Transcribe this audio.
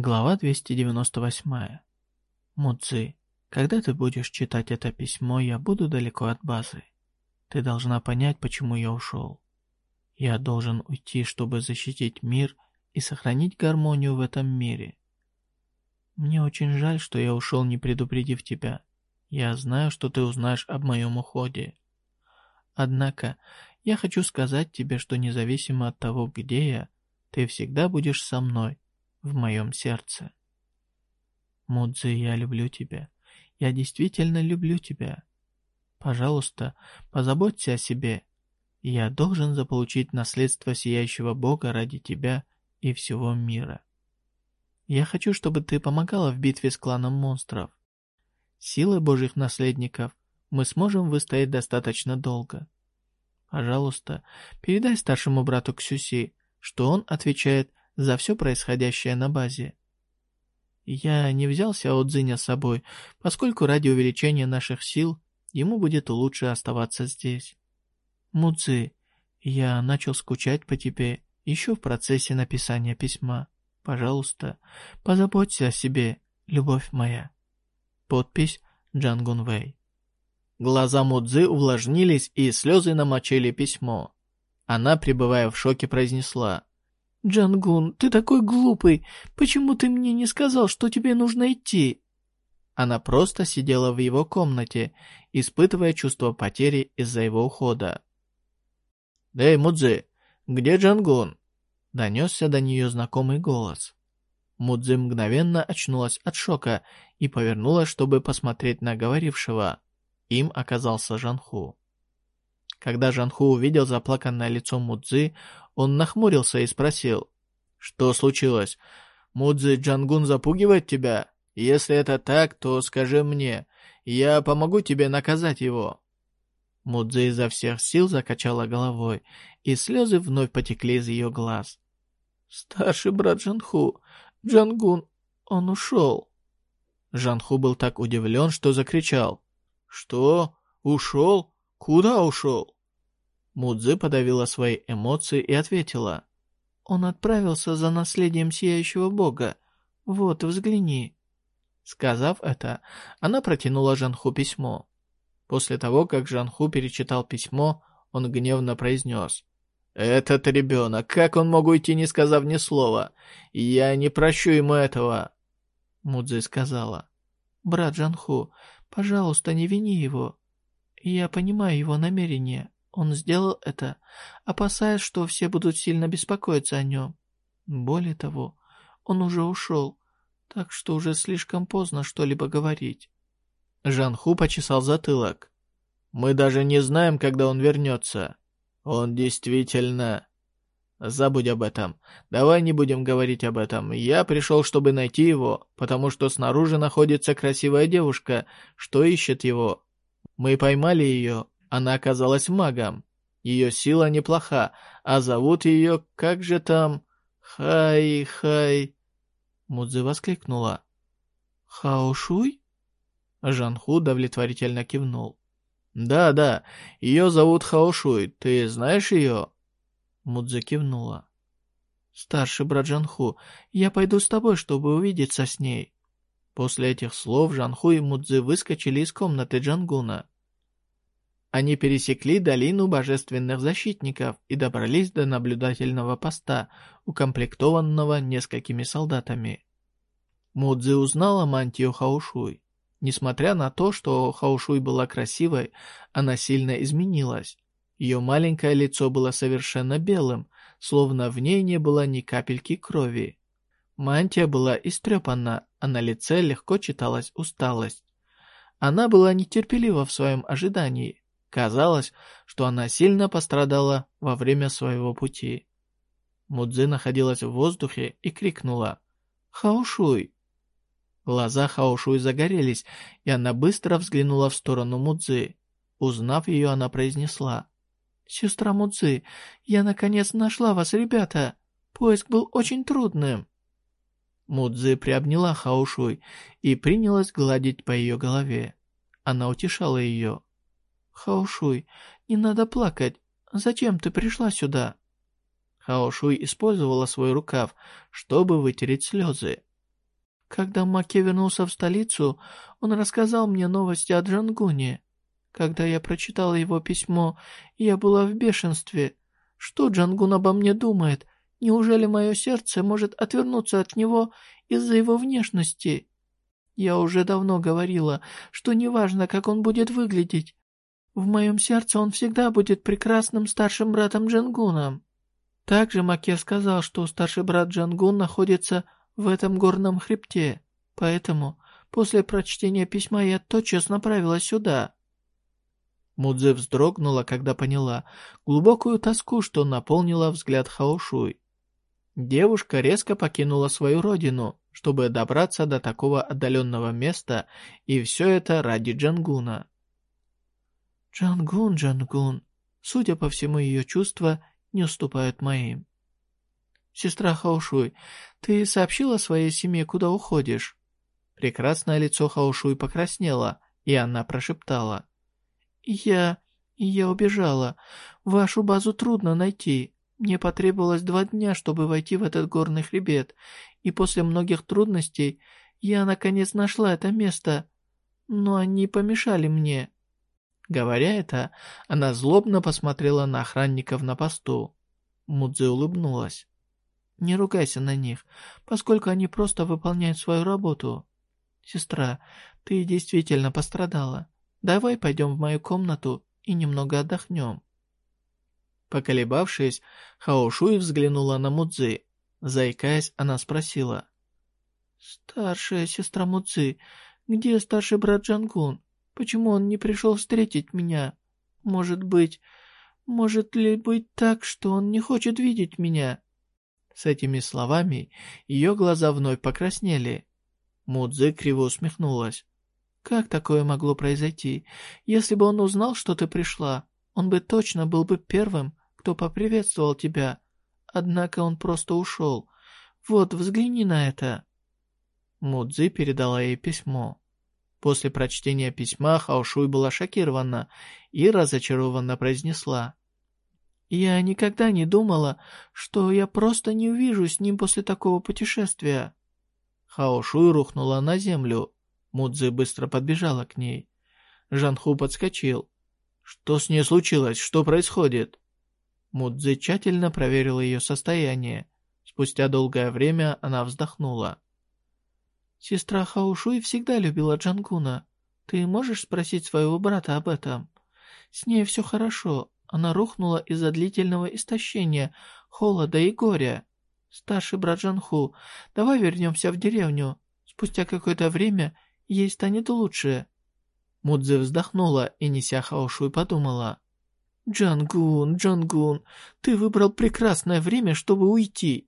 Глава 298. Мудзи, когда ты будешь читать это письмо, я буду далеко от базы. Ты должна понять, почему я ушел. Я должен уйти, чтобы защитить мир и сохранить гармонию в этом мире. Мне очень жаль, что я ушел, не предупредив тебя. Я знаю, что ты узнаешь об моем уходе. Однако, я хочу сказать тебе, что независимо от того, где я, ты всегда будешь со мной, в моем сердце. Мудзи, я люблю тебя. Я действительно люблю тебя. Пожалуйста, позаботься о себе. Я должен заполучить наследство Сияющего Бога ради тебя и всего мира. Я хочу, чтобы ты помогала в битве с кланом монстров. Силой Божьих наследников мы сможем выстоять достаточно долго. Пожалуйста, передай старшему брату Ксюси, что он отвечает за все происходящее на базе. Я не взял Сяо Цзиня с собой, поскольку ради увеличения наших сил ему будет лучше оставаться здесь. Мудзи, я начал скучать по тебе еще в процессе написания письма. Пожалуйста, позаботься о себе, любовь моя. Подпись Джангун Вэй. Глаза Мудзи увлажнились, и слезы намочили письмо. Она, пребывая в шоке, произнесла «Джангун, ты такой глупый. Почему ты мне не сказал, что тебе нужно идти?» Она просто сидела в его комнате, испытывая чувство потери из-за его ухода. «Эй, Мудзи, где Джангун?» Донесся до нее знакомый голос. Мудзи мгновенно очнулась от шока и повернулась, чтобы посмотреть на говорившего. Им оказался Жанху. Когда Жанху увидел заплаканное лицо Мудзи, он нахмурился и спросил. «Что случилось? Мудзи Джангун запугивает тебя? Если это так, то скажи мне. Я помогу тебе наказать его». Мудзи изо всех сил закачала головой, и слезы вновь потекли из ее глаз. «Старший брат Жанху, Джангун, он ушел». Жанху был так удивлен, что закричал. «Что? Ушел? Куда ушел?» Мудзи подавила свои эмоции и ответила. «Он отправился за наследием Сияющего Бога. Вот, взгляни». Сказав это, она протянула Жанху письмо. После того, как Жанху перечитал письмо, он гневно произнес. «Этот ребенок, как он мог уйти, не сказав ни слова? Я не прощу ему этого!» Мудзи сказала. «Брат Жанху, пожалуйста, не вини его. Я понимаю его намерения. Он сделал это, опасаясь, что все будут сильно беспокоиться о нем. Более того, он уже ушел, так что уже слишком поздно что-либо говорить. Жан Ху почесал затылок. «Мы даже не знаем, когда он вернется. Он действительно...» «Забудь об этом. Давай не будем говорить об этом. Я пришел, чтобы найти его, потому что снаружи находится красивая девушка, что ищет его. Мы поймали ее, она оказалась магом. Ее сила неплоха, а зовут ее, как же там... Хай-хай... Мудзи воскликнула. Хаошуй? Жанху удовлетворительно кивнул. «Да, да, ее зовут Хаошуй. Ты знаешь ее?» Мудзи кивнула. «Старший брат Жанху, я пойду с тобой, чтобы увидеться с ней». После этих слов Жанху и Мудзи выскочили из комнаты Джангуна. Они пересекли долину божественных защитников и добрались до наблюдательного поста, укомплектованного несколькими солдатами. Мудзи узнала мантию Хаушуй. Несмотря на то, что Хаушуй была красивой, она сильно изменилась. Ее маленькое лицо было совершенно белым, словно в ней не было ни капельки крови. Мантия была истрепана, а на лице легко читалась усталость. Она была нетерпелива в своем ожидании, Казалось, что она сильно пострадала во время своего пути. Мудзи находилась в воздухе и крикнула «Хаошуй!». Глаза Хаошуй загорелись, и она быстро взглянула в сторону Мудзи. Узнав ее, она произнесла «Сестра Мудзи, я наконец нашла вас, ребята! Поиск был очень трудным!» Мудзи приобняла Хаошуй и принялась гладить по ее голове. Она утешала ее. Хаошуй, не надо плакать. Зачем ты пришла сюда?» Хаошуй использовала свой рукав, чтобы вытереть слезы. Когда Маке вернулся в столицу, он рассказал мне новости о Джангуне. Когда я прочитала его письмо, я была в бешенстве. Что Джангун обо мне думает? Неужели мое сердце может отвернуться от него из-за его внешности? Я уже давно говорила, что неважно, как он будет выглядеть. В моем сердце он всегда будет прекрасным старшим братом Джангуном. Также Маке сказал, что старший брат Джангун находится в этом горном хребте, поэтому после прочтения письма я тотчас направилась сюда. Мудзе вздрогнула, когда поняла глубокую тоску, что наполнила взгляд Хаошуй. Девушка резко покинула свою родину, чтобы добраться до такого отдаленного места, и все это ради Джангуна. Джангун, Джангун, судя по всему, ее чувства не уступают моим. Сестра Хаошуй, ты сообщила своей семье, куда уходишь? Прекрасное лицо Хаошуй покраснело, и она прошептала. «Я... я убежала. Вашу базу трудно найти. Мне потребовалось два дня, чтобы войти в этот горный хребет, и после многих трудностей я, наконец, нашла это место. Но они помешали мне». Говоря это, она злобно посмотрела на охранников на посту. Мудзе улыбнулась. «Не ругайся на них, поскольку они просто выполняют свою работу. Сестра, ты действительно пострадала. Давай пойдем в мою комнату и немного отдохнем». Поколебавшись, Хаошуй взглянула на Мудзи. Заикаясь, она спросила. «Старшая сестра Мудзи, где старший брат Джангун? Почему он не пришел встретить меня? Может быть, может ли быть так, что он не хочет видеть меня?» С этими словами ее глаза вновь покраснели. Мудзи криво усмехнулась. Как такое могло произойти? Если бы он узнал, что ты пришла, он бы точно был бы первым, кто поприветствовал тебя. Однако он просто ушел. Вот, взгляни на это. Мудзи передала ей письмо. После прочтения письма Хаошуй была шокирована и разочарованно произнесла. «Я никогда не думала, что я просто не увижу с ним после такого путешествия». Хаошуй рухнула на землю. Мудзи быстро подбежала к ней. Жанху подскочил. «Что с ней случилось? Что происходит?» Мудзи тщательно проверила ее состояние. Спустя долгое время она вздохнула. «Сестра Хаушуй всегда любила Джангуна. Ты можешь спросить своего брата об этом? С ней все хорошо. Она рухнула из-за длительного истощения, холода и горя. Старший брат Джанху, давай вернемся в деревню. Спустя какое-то время Ей станет лучше. Мудзе вздохнула и, неся Хаошуй, подумала. «Джангун, Джангун, ты выбрал прекрасное время, чтобы уйти.